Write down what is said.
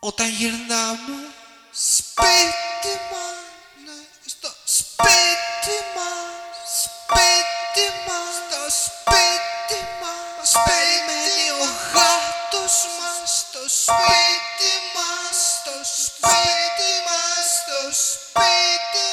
όταν γυρνάμε σπίτι μας, στο σπίτι μας, σπίτι μας, στο σπίτι μας, περιμένει ο γάτος μας, στο σπίτι μας, στο σπίτι μας, στο σπίτι